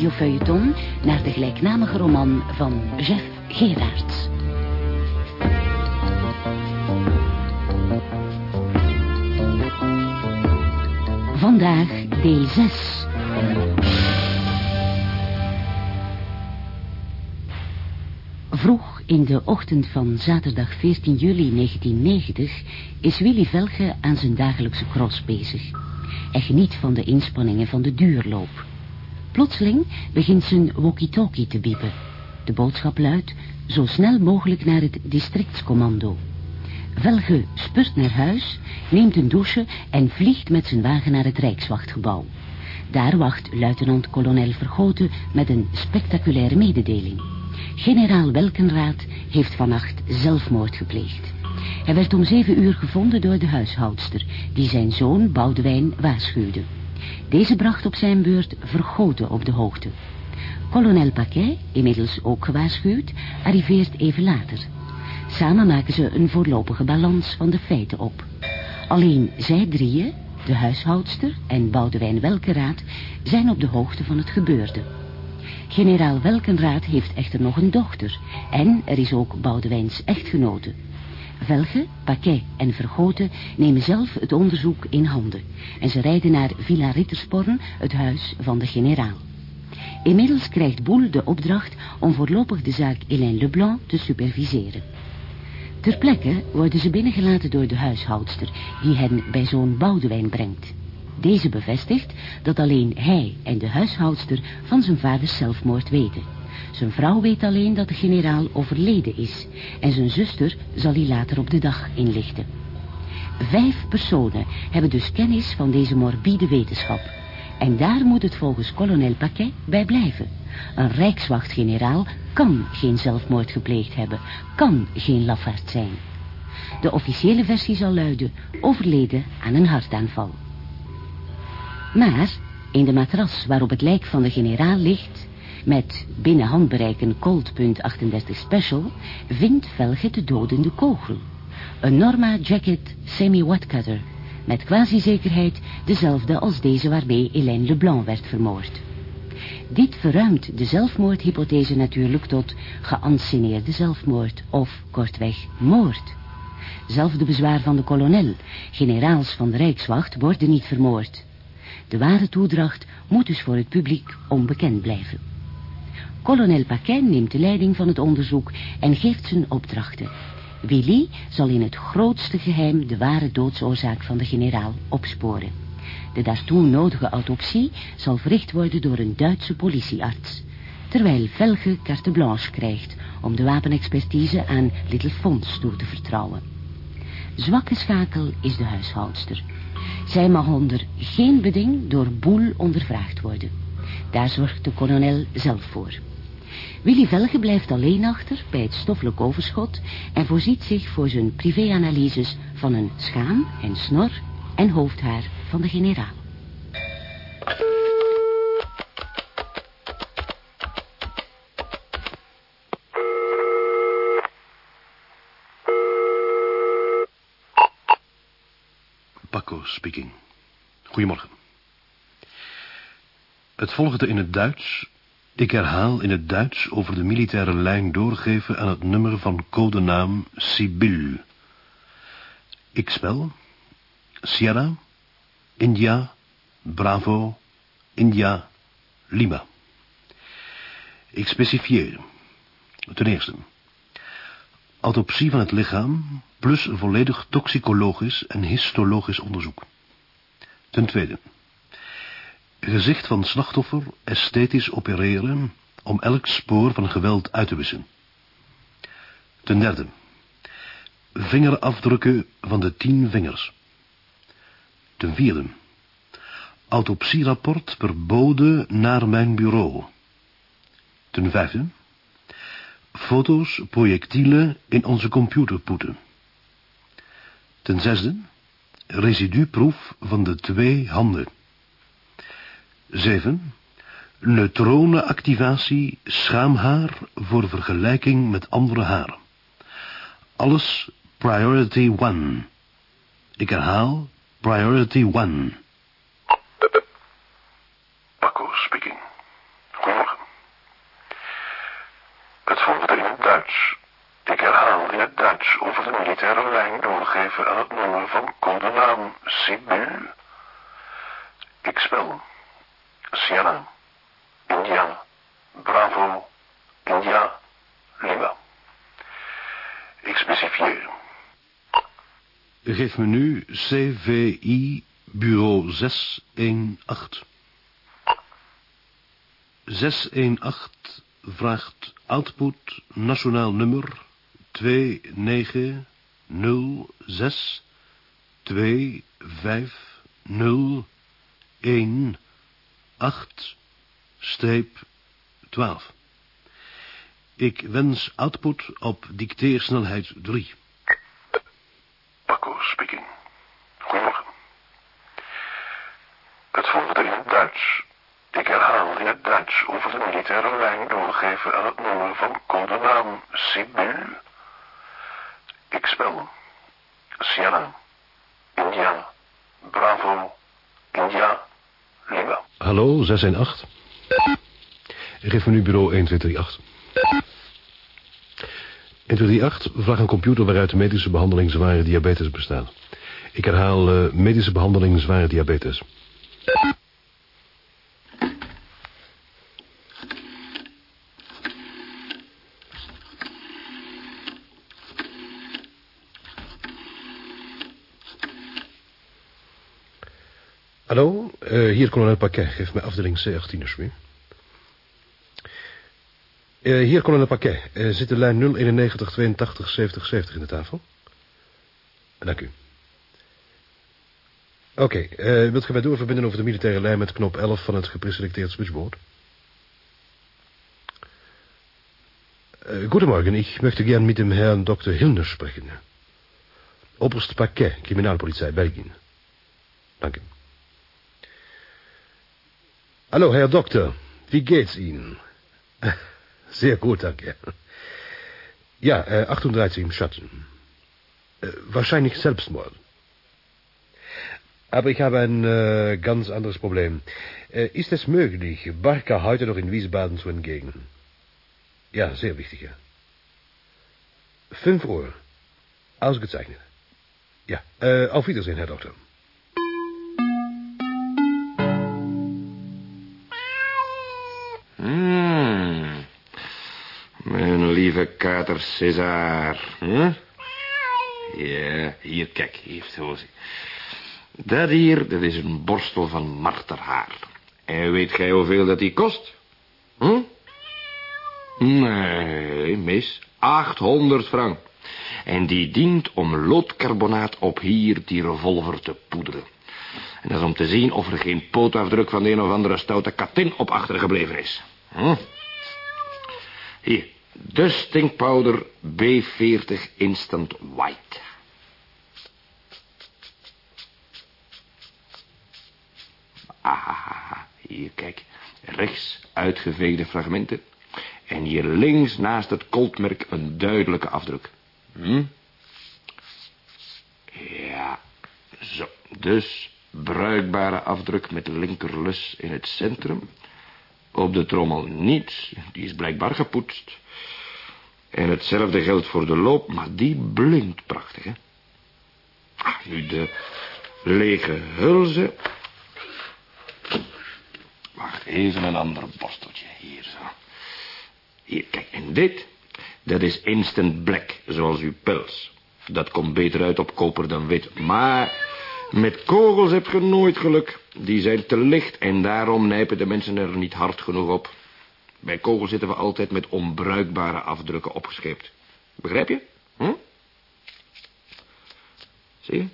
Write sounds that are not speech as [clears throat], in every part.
Radiofeuilleton naar de gelijknamige roman van Jeff Gerards. Vandaag deel 6. Vroeg in de ochtend van zaterdag 14 juli 1990 is Willy Velge aan zijn dagelijkse cross bezig. Hij geniet van de inspanningen van de duurloop. Plotseling begint zijn walkie-talkie te biepen. De boodschap luidt zo snel mogelijk naar het districtscommando. Velge spurt naar huis, neemt een douche en vliegt met zijn wagen naar het Rijkswachtgebouw. Daar wacht luitenant-kolonel Vergoten met een spectaculaire mededeling. Generaal Welkenraad heeft vannacht zelfmoord gepleegd. Hij werd om zeven uur gevonden door de huishoudster, die zijn zoon Boudewijn waarschuwde. Deze bracht op zijn beurt Vergoten op de hoogte. Kolonel Paquet, inmiddels ook gewaarschuwd, arriveert even later. Samen maken ze een voorlopige balans van de feiten op. Alleen zij drieën, de huishoudster en Boudewijn Welkenraad, zijn op de hoogte van het gebeurde. Generaal Welkenraad heeft echter nog een dochter en er is ook Boudewijns echtgenote. Velge, Paquet en Vergoten nemen zelf het onderzoek in handen en ze rijden naar Villa Rittersporn, het huis van de generaal. Inmiddels krijgt Boel de opdracht om voorlopig de zaak Hélène Leblanc te superviseren. Ter plekke worden ze binnengelaten door de huishoudster, die hen bij zoon Boudewijn brengt. Deze bevestigt dat alleen hij en de huishoudster van zijn vaders zelfmoord weten. Zijn vrouw weet alleen dat de generaal overleden is en zijn zuster zal hij later op de dag inlichten. Vijf personen hebben dus kennis van deze morbide wetenschap. En daar moet het volgens kolonel Paquet bij blijven. Een rijkswachtgeneraal kan geen zelfmoord gepleegd hebben, kan geen lafaard zijn. De officiële versie zal luiden, overleden aan een hartaanval. Maar in de matras waarop het lijk van de generaal ligt... met binnen handbereik een Colt .38 Special... vindt Velge de dodende kogel. Een Norma Jacket Semi-Wattcutter... met quasi-zekerheid dezelfde als deze waarmee Hélène Leblanc werd vermoord. Dit verruimt de zelfmoordhypothese natuurlijk tot geanceneerde zelfmoord... of kortweg moord... Zelfde bezwaar van de kolonel. Generaals van de Rijkswacht worden niet vermoord. De ware toedracht moet dus voor het publiek onbekend blijven. Kolonel Paquin neemt de leiding van het onderzoek en geeft zijn opdrachten. Willy zal in het grootste geheim de ware doodsoorzaak van de generaal opsporen. De daartoe nodige autopsie zal verricht worden door een Duitse politiearts. Terwijl Velge carte blanche krijgt om de wapenexpertise aan Little Fons toe te vertrouwen. Zwakke schakel is de huishoudster. Zij mag onder geen beding door Boel ondervraagd worden. Daar zorgt de kolonel zelf voor. Willy Velge blijft alleen achter bij het stoffelijk overschot... en voorziet zich voor zijn privéanalyses van een schaam en snor en hoofdhaar van de generaal. Paco speaking. Goedemorgen. Het volgende in het Duits. Ik herhaal in het Duits over de militaire lijn doorgeven aan het nummer van codenaam Sibyl. Ik spel Sierra, India, Bravo, India, Lima. Ik specifieer. Ten eerste. Autopsie van het lichaam, plus volledig toxicologisch en histologisch onderzoek. Ten tweede. Gezicht van slachtoffer esthetisch opereren om elk spoor van geweld uit te wissen. Ten derde. Vingerafdrukken van de tien vingers. Ten vierde. Autopsierapport verboden naar mijn bureau. Ten vijfde. Foto's, projectielen in onze computerpoeten. Ten zesde. Residuproef van de twee handen. 7. Neutronenactivatie, schaamhaar voor vergelijking met andere haren. Alles priority one. Ik herhaal priority one. Paco speaking. Goedemorgen. Het volgende in het Duits. Ik herhaal in het Duits over de militaire lijn doorgeven aan het nummer van codenaam Sibyl. Ik spel Sierra, India, Bravo, India, Lima. Ik specifieer. Geef me nu CVI bureau 618. 618 vraagt output nationaal nummer 2906 25018 streep 12. Ik wens output op dicteersnelheid 3. Paco speaking. Goedemorgen. Het volgende in het Duits. Ik herhaal in het Duits over de militaire lijn doorgeven aan het nummer van codenaam Sibyl. Ik spel Sierra, India, Bravo, India, Hallo, 618. Geef me nu bureau 1238. 1238, vraag een computer waaruit de medische behandeling zware diabetes bestaat. Ik herhaal uh, medische behandeling zware diabetes. Hallo, uh, hier kolonel Paquet. Geef mij afdeling C18 alsjeblieft. Uh, hier kolonel Paquet. Uh, zit de lijn 091 82 70 70 in de tafel? Dank u. Oké, okay, wilt u mij doorverbinden over de militaire lijn met knop 11 van het gepreselecteerd switchboard? goedemorgen, ik möchte gern mit dem Herrn Dr. Hilner sprechen. Oberst Paquet, Kriminalpolizei, Belgien. Dank u. Hallo, Herr Doktor. Wie geht's Ihnen? [laughs] Sehr gut, danke. Ja, äh, 38 im Schatten. Äh, wahrscheinlich Selbstmord. Aber ich habe ein äh, ganz anderes Problem. Äh, ist es möglich, Barca heute noch in Wiesbaden zu entgegen? Ja, sehr wichtig, ja. Fünf Uhr. Ausgezeichnet. Ja, äh, auf Wiedersehen, Herr Doktor. Kater César. Huh? Ja, hier, kijk, hier, zo Dat hier, dat is een borstel van marterhaar. En weet gij hoeveel dat die kost? Hm? Nee, mis. 800 frank. En die dient om loodcarbonaat op hier die revolver te poederen. En dat is om te zien of er geen pootafdruk van de een of andere stoute katin op achtergebleven is. Hm? Hier, Dusting powder B40 Instant White. Ah, hier, kijk. Rechts uitgeveegde fragmenten. En hier links naast het koltmerk een duidelijke afdruk. Hm? Ja, zo. Dus bruikbare afdruk met linkerlus in het centrum. Op de trommel niets, die is blijkbaar gepoetst. En hetzelfde geldt voor de loop, maar die blinkt prachtig, hè. Ah, nu de lege hulze. Wacht, even een ander borsteltje. Hier zo. Hier, kijk, en dit, dat is instant black, zoals uw pels. Dat komt beter uit op koper dan wit. Maar met kogels heb je nooit geluk. Die zijn te licht en daarom nijpen de mensen er niet hard genoeg op. Bij kogel zitten we altijd met onbruikbare afdrukken opgescheept. Begrijp je? Hm? Zie je?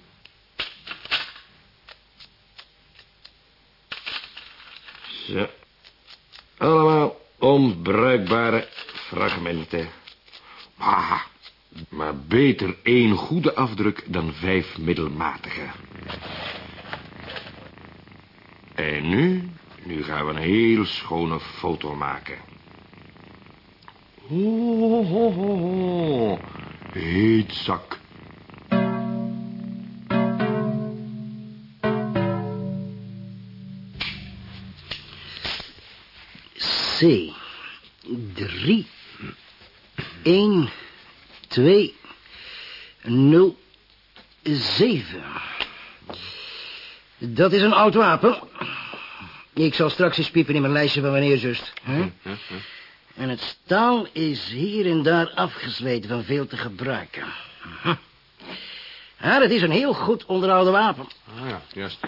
Zo. Allemaal onbruikbare fragmenten. Ah, maar beter één goede afdruk dan vijf middelmatige. En nu nu gaan we een heel schone foto maken. Ho, ho, ho, ho. Heet zak. C. Drie. Eén, twee, 07. Dat is een oud wapen. Ik zal straks eens piepen in mijn lijstje van wanneer, zust. Hè? En het staal is hier en daar afgesleten van veel te gebruiken. Hm. Ja, het is een heel goed onderhouden wapen. Ah ja, juist.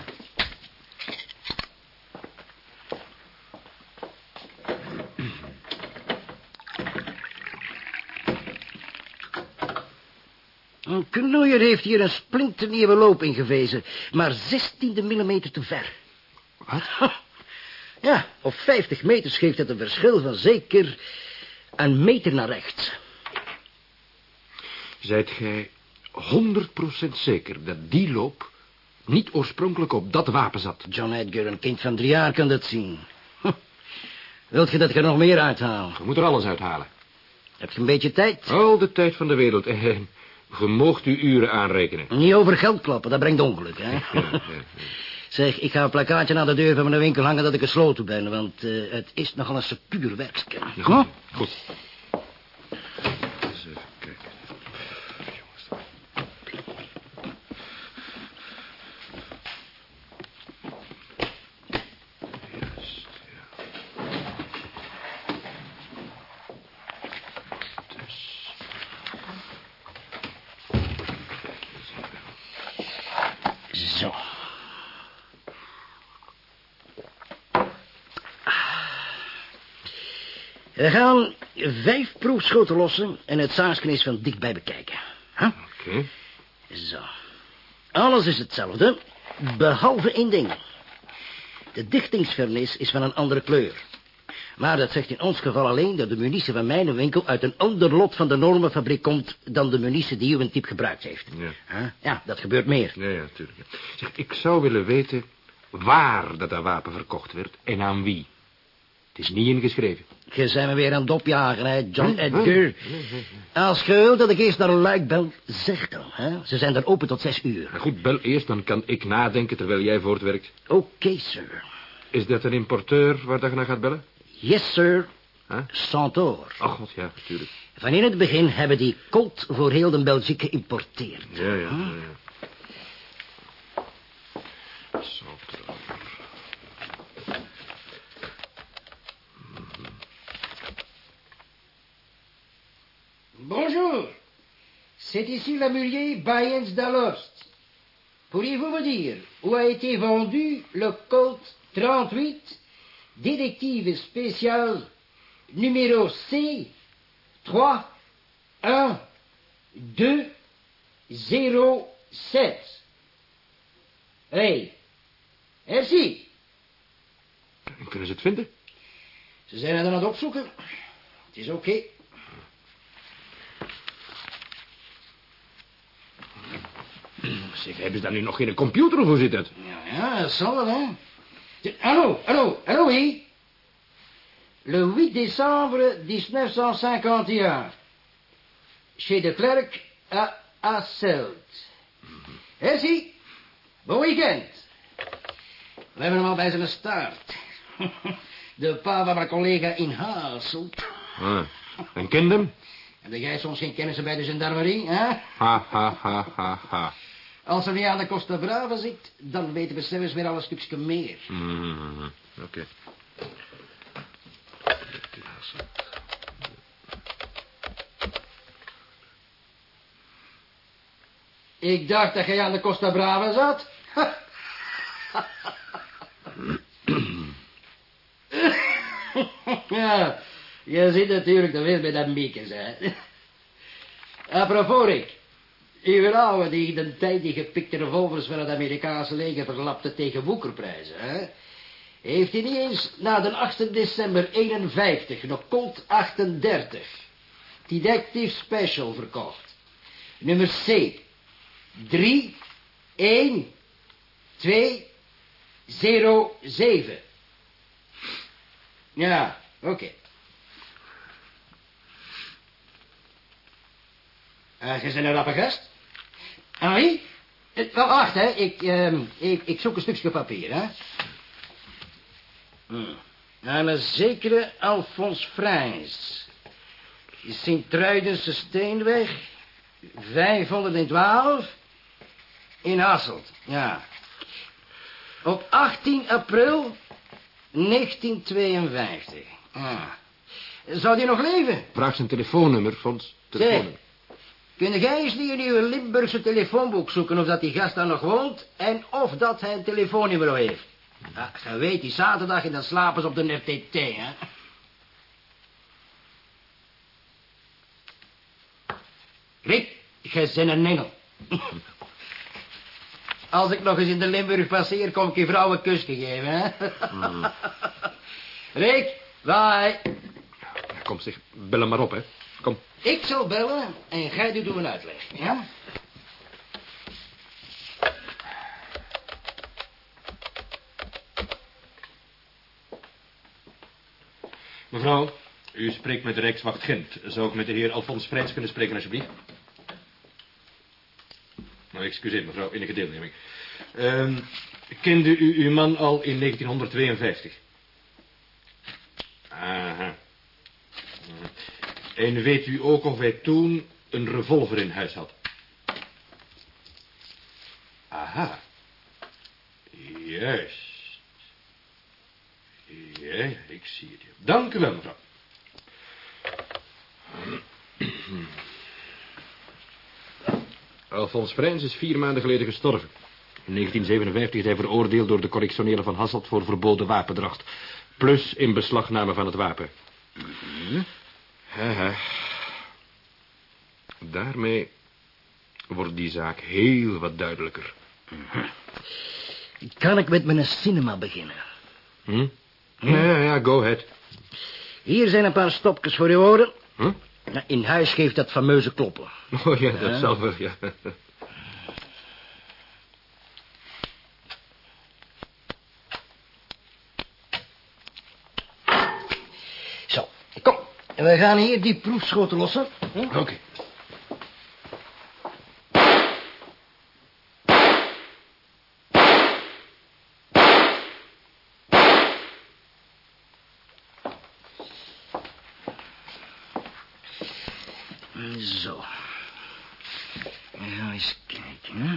Een knoeier heeft hier een splinternieuwe loop ingevezen, maar 16 millimeter te ver. Wat? [laughs] Ja, op 50 meters geeft het een verschil van zeker een meter naar rechts. Zijt gij 100% zeker dat die loop niet oorspronkelijk op dat wapen zat? John Edgar, een kind van drie jaar, kan dat zien. [laughs] Wilt je dat ik er nog meer uithaal? Je moet er alles uithalen. Heb je een beetje tijd? Al de tijd van de wereld. Eh, je moogt uw uren aanrekenen. Niet over geld klappen, dat brengt ongeluk, hè? Zeg, ik ga een plakkaatje aan de deur van mijn winkel hangen dat ik gesloten ben, want eh, het is nogal een secuur werkje. Ja, goed. goed. Eens even kijken. Jongens. Juist, ja. Dus. Zo. We gaan vijf proefschoten lossen en het zaaksknees van dichtbij bekijken. Huh? Oké. Zo. Alles is hetzelfde, behalve één ding. De dichtingsvernis is van een andere kleur. Maar dat zegt in ons geval alleen dat de munitie van mijn winkel... uit een ander lot van de normenfabriek komt... dan de munitie die uw type gebruikt heeft. Ja. Huh? Ja, dat gebeurt meer. Ja, ja, natuurlijk. Zeg, ik zou willen weten waar dat, dat wapen verkocht werd en aan wie. Het is niet ingeschreven. Je zijn me weer aan het opjagen, hè, John Hm? Edgar. Als je wilt dat ik eerst naar een luik bel, zeg dan. Hè? Ze zijn daar open tot zes uur. Maar goed, bel eerst, dan kan ik nadenken terwijl jij voortwerkt. Oké, sir. Is dat een importeur waar dat je naar gaat bellen? Yes, sir. Huh? Santor. Ach, god, ja, natuurlijk. Van in het begin hebben die Colt voor heel de Belgique geïmporteerd. Ja, ja, ja. C'est ici l'amulier Bayens d'Alost. Pourriez-vous me dire où a été vendu le Colt 38, détective spécial numéro C 3 1 2 0 7 Hey, merci. En Kunnen ze het vinden? Ze zijn het aan het opzoeken. Het is oké. Zeg, hebben ze daar nu nog geen computer of hoe zit dat? Ja, ja, dat zal wel, hè. Hallo, hallo, hallo, oui. Le 8 décembre 1951. Chez de Klerk à Asselt. Merci. Bon weekend. We hebben hem al bij zijn staart. [laughs] De pa van mijn collega in Hasselt. Ah, en kent hem? Heb jij soms geen kennissen bij de gendarmerie, hè? Ha, ha, ha, ha, ha. Als er niet aan de Costa Brava zit, dan weten we zelfs weer al een stukje meer. Mhm, Oké. Ik dacht dat jij aan de Costa Brava zat. [clears throat] ja, je zit natuurlijk te veel bij dat miekes, hè. Apropos, Rick. Uw ouwe die in de tijd die gepikte revolvers van het Amerikaanse leger verlapte tegen woekerprijzen, hè. Heeft hij niet eens na de 8 december 51 nog Colt 38 Detective Special verkocht. Nummer C. 3, 1, 2, 0, 7. Ja, oké. Eh, je bent een rappe gast. Henri? Eh, wel, wacht, hè. Ik, ehm, ik, ik zoek een stukje papier, hè. Hm. Aan een zekere Alphonse Frans. Sint-Truidense Steenweg, 512 in Hasselt, ja. Op 18 april 1952. Ja. Zou die nog leven? Vraag zijn telefoonnummer, Fons. Telefoonnummer. Kun jij eens niet in uw Limburgse telefoonboek zoeken of dat die gast daar nog woont en of dat hij een telefoonnummer heeft? Ja, je weet, die zaterdag en dan slapen ze op de FTT, hè? Rick, jij bent een engel. Als ik nog eens in de Limburg passeer, kom ik je vrouw een kus geven, hè? Rick, bye. Kom zeg, bel hem maar op, hè. Kom. Ik zal bellen en jij doet een uitleg, ja? Mevrouw, u spreekt met de Rijkswacht Gent. Zou ik met de heer Alfons Vrijns kunnen spreken, alsjeblieft? Nou, excuseer mevrouw, enige deelneming. Ehm kende u uw man al in 1952? Aha. En weet u ook of hij toen een revolver in huis had? Aha. Juist. Ja, ik zie het. Dank u wel, mevrouw. Alfons Vrijns is vier maanden geleden gestorven. In 1957 is hij veroordeeld door de correctionele van Hasselt voor verboden wapendracht. Plus in beslagname van het wapen. Daarmee wordt die zaak heel wat duidelijker. Kan ik met mijn cinema beginnen? Hm? Ja, ja, go ahead. Hier zijn een paar stopjes voor uw oren. Hm? Ja, In huis geeft dat fameuze kloppen. Oh ja, dat zal wel, ja. Zo, kom. We gaan hier die proefschoten lossen. Hm? Oké. Zo. We gaan eens kijken, hè.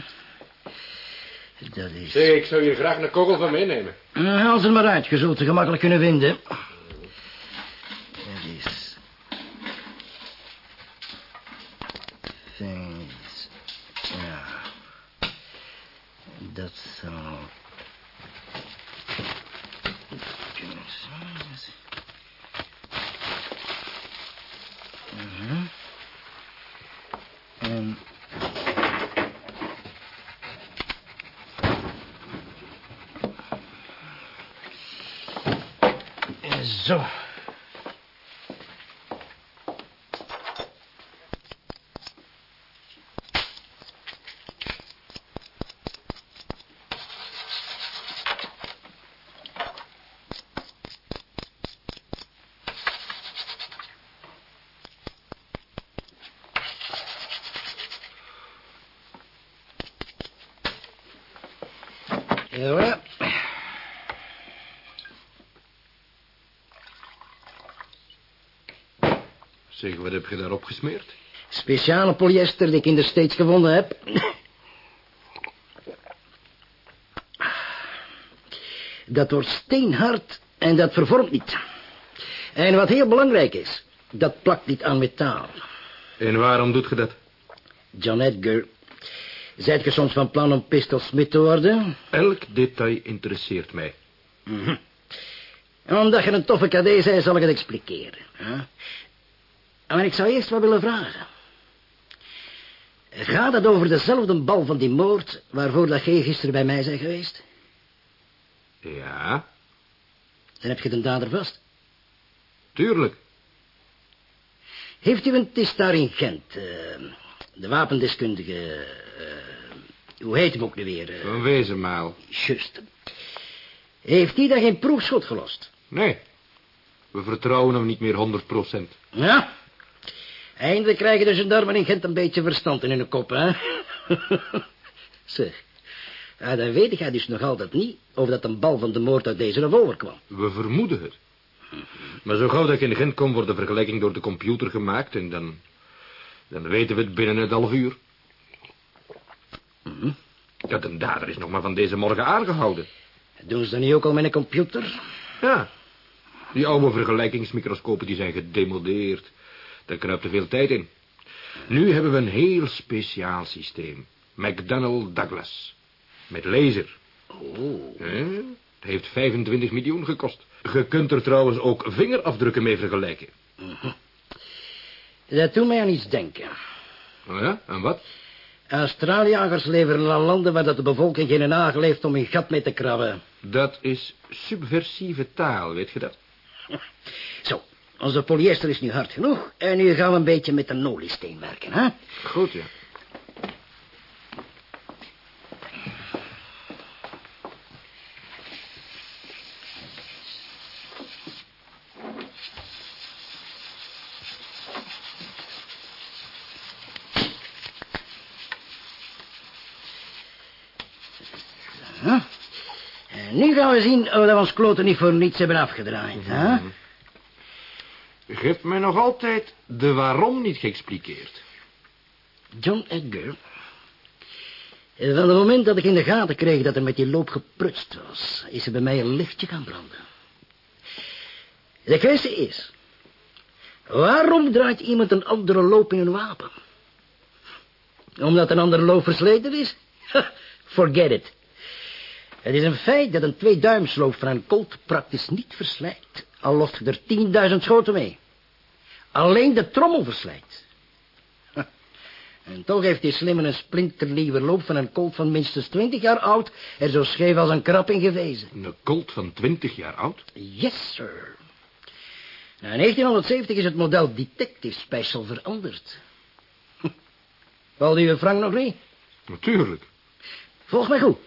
Dat is... Zeg, ik zou hier graag een kogel van meenemen. Nou, Haal ze maar uit, je zult ze gemakkelijk kunnen vinden. Dat is... Vijf... Ja... Dat zal... kunnen zijn. Mhm. En... Zo. Ja. Zeg, wat heb je daarop gesmeerd? Speciale polyester die ik in de States gevonden heb. Dat wordt steenhard en dat vervormt niet. En wat heel belangrijk is, dat plakt niet aan metaal. En waarom doet je dat? John Edgar, zijt je soms van plan om pistolsmid te worden? Elk detail interesseert mij. En omdat je een toffe cadet bent, zal ik het expliceren. Hè? Maar ik zou eerst wat willen vragen. Gaat het over dezelfde bal van die moord... waarvoor dat jij gisteren bij mij bent geweest? Ja, Dan heb je de dader vast. tuurlijk. Heeft u een test daar in Gent? eh, de wapendeskundige... eh, hoe heet hem ook nu weer? eh, Van wezenmaal. Just. Heeft die daar geen proefschot gelost? Nee, we vertrouwen hem niet meer 100 procent. Ja. Eindelijk krijgen de gendarmen in Gent een beetje verstand in hun kop, hè? [laughs] zeg. Ja, dan weet ik dus nog altijd niet... of dat een bal van de moord uit deze revolver kwam. We vermoeden het. Maar zo gauw dat ik in Gent kom, wordt de vergelijking door de computer gemaakt... en dan, Dan weten we het binnen het half uur. Mhm. Ja, de dader is nog maar van deze morgen aangehouden. Doen ze dat niet ook al met een computer? Ja. Die oude vergelijkingsmicroscopen die zijn gedemodeerd. Daar kruipt te veel tijd in. Nu hebben we een heel speciaal systeem. McDonnell Douglas. Met laser. Oh. Het heeft 25 miljoen gekost. Je kunt er trouwens ook vingerafdrukken mee vergelijken. Dat doet mij aan iets denken. Oh ja, en wat? Australiërs leveren aan landen waar dat de bevolking geen nagel heeft om een gat mee te krabben. Dat is subversieve taal, weet je dat? Zo, onze polyester is nu hard genoeg. En nu gaan we een beetje met de noliesteen werken, hè? Goed, ja. En nu gaan we zien of we ons kloten niet voor niets hebben afgedraaid, hè? Je hebt mij nog altijd de waarom niet geëxpliqueerd. John Edgar. Van het moment dat ik in de gaten kreeg dat er met die loop geprutst was... is er bij mij een lichtje gaan branden. De kwestie is... waarom draait iemand een andere loop in een wapen? Omdat een andere loop versleten is? [laughs] Forget it. Het is een feit dat een tweeduimsloop van een Colt praktisch niet verslijt. Al lost er 10.000 schoten mee. Alleen de trommel verslijt. En toch heeft die slimme een splinternieuwe loop van een Colt van minstens 20 jaar oud... er zo scheef als een krap in gewezen. Een Colt van 20 jaar oud? Yes, sir. Nou, in 1970 is het model Detective Special veranderd. Valt u Frank nog niet? Natuurlijk. Volg mij goed.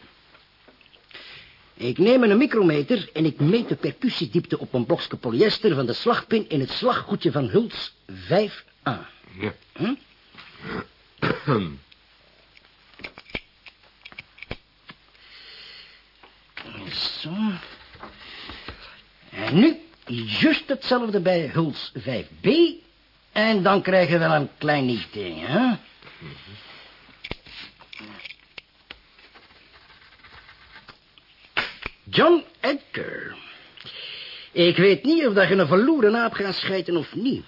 Ik neem een micrometer en ik meet de percussiediepte op een blokje polyester van de slagpin in het slaggoedje van Huls 5A. Ja. Hm? Zo. En nu juist hetzelfde bij Huls 5B. En dan krijgen we wel een klein ding, hè? John Edgar. Ik weet niet of dat je een verloren aap gaat schijten of niet.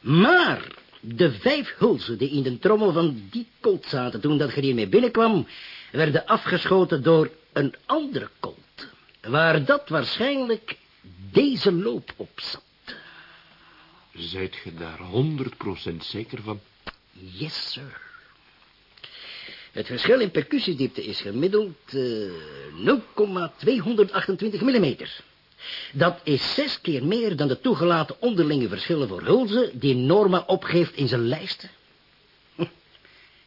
Maar de vijf hulzen die in de trommel van die kolt zaten toen dat je hiermee binnenkwam... werden afgeschoten door een andere kolt. Waar dat waarschijnlijk deze loop op zat. Zijt je daar 100% zeker van? Yes, sir. Het verschil in percussiediepte is gemiddeld eh 0,228 mm. Dat is zes keer meer dan de toegelaten onderlinge verschillen voor hulzen... die Norma opgeeft in zijn lijsten. Hm.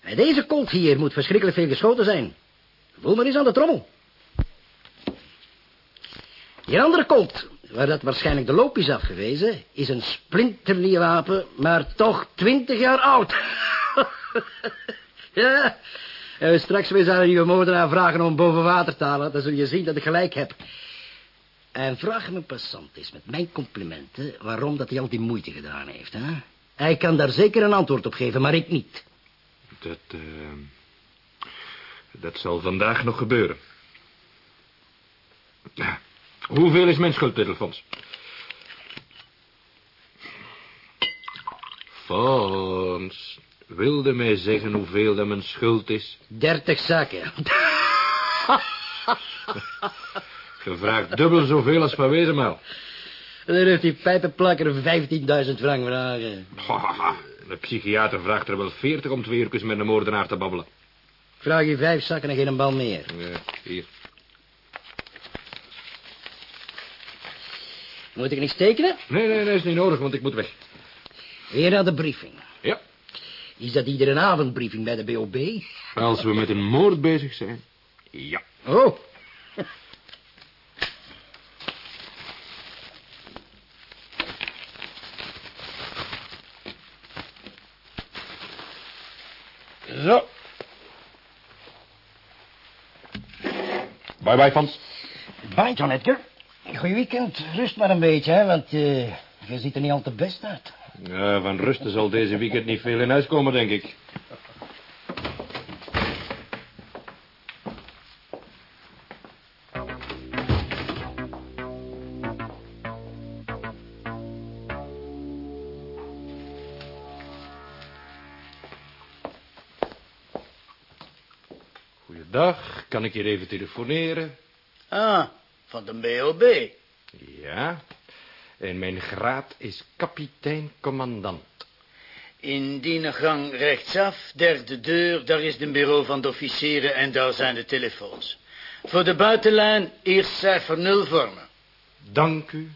Bij deze kolt hier moet verschrikkelijk veel geschoten zijn. Voel maar eens aan de trommel. Die andere kolt, waar dat waarschijnlijk de loop is afgewezen... is een splinternieuw wapen, maar toch twintig jaar oud. [laughs] ja, we straks weer aan uw moordenaar vragen om boven water te halen... dan zul je zien dat ik gelijk heb. En vraag mijn passant eens met mijn complimenten... waarom dat hij al die moeite gedaan heeft, hè? Hij kan daar zeker een antwoord op geven, maar ik niet. Dat, eh... dat zal vandaag nog gebeuren. Hoeveel is mijn schuldtitelfonds? Fons, wilde mij zeggen hoeveel dat mijn schuld is? Dertig zakken. [laughs] Je vraagt dubbel zoveel als van Wezenmaal. Dan heeft die pijpenplakker 15.000 frank vragen. De psychiater vraagt er wel veertig om twee uur met een moordenaar te babbelen. Vraag je vijf zakken en geen bal meer. Ja, hier. Moet ik niks tekenen? Nee, nee, nee, is niet nodig, want ik moet weg. Weer naar de briefing. Is dat iedere avond briefing bij de BOB? Als we met een moord bezig zijn. Ja. Oh. Zo. Bye bye, Fons. Bye, John Edgar. Goeie weekend. Rust maar een beetje, hè, want eh, je ziet er niet al te best uit. Ja, van rusten zal deze weekend niet veel in huis komen, denk ik. Goeiedag, kan ik hier even telefoneren? Ah, van de BOB. Ja, en mijn graad is kapitein-commandant. In die gang rechtsaf, derde deur, daar is het bureau van de officieren en daar zijn de telefoons. Voor de buitenlijn eerst cijfer 0 vormen. Dank u.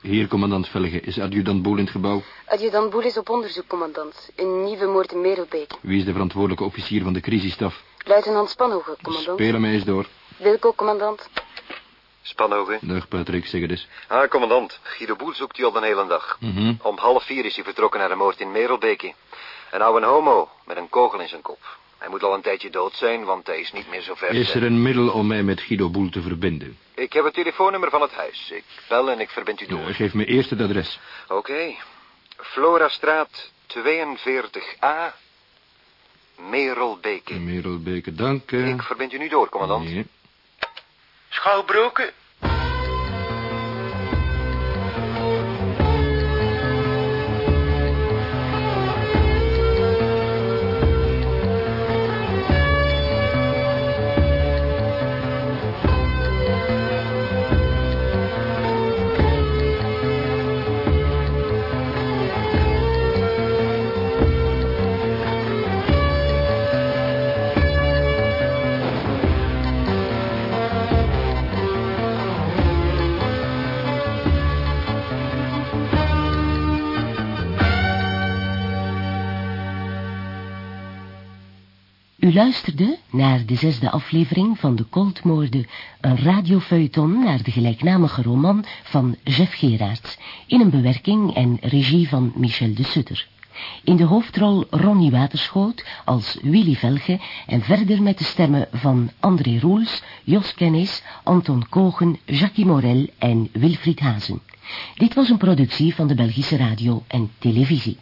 Hier, commandant Velge. Is adjudant Boel in het gebouw? Adjudant Boel is op onderzoek, commandant. Een nieuwe moord in Merelbeek. Wie is de verantwoordelijke officier van de crisisstaf? Luitenant Spanhoge, commandant. Spelen mij eens door. Wilco, commandant. Spanhogen. Dag, Patrick, zeg het eens. Ah, commandant. Guido Boel zoekt u al de hele dag. Mhm. Om half vier is hij vertrokken naar de moord in Merelbeke. Een oude homo met een kogel in zijn kop. Hij moet al een tijdje dood zijn, want hij is niet meer zo ver. Is er een middel om mij met Guido Boel te verbinden? Ik heb het telefoonnummer van het huis. Ik bel en ik verbind u door. Ja, geef me eerst het adres. Oké. Florastraat 42a, Merelbeke. Merelbeke, dank. eh. Ik verbind u nu door, commandant. Ja. Schouwbroken. U luisterde naar de zesde aflevering van de Coldmoorden, een radiofeuilleton naar de gelijknamige roman van Jeff Gerards, in een bewerking en regie van Michel de Sutter. In de hoofdrol Ronnie Waterschoot als Willy Velge en verder met de stemmen van André Roels, Jos Kennis, Anton Kogen, Jackie Morel en Wilfried Hazen. Dit was een productie van de Belgische Radio en Televisie.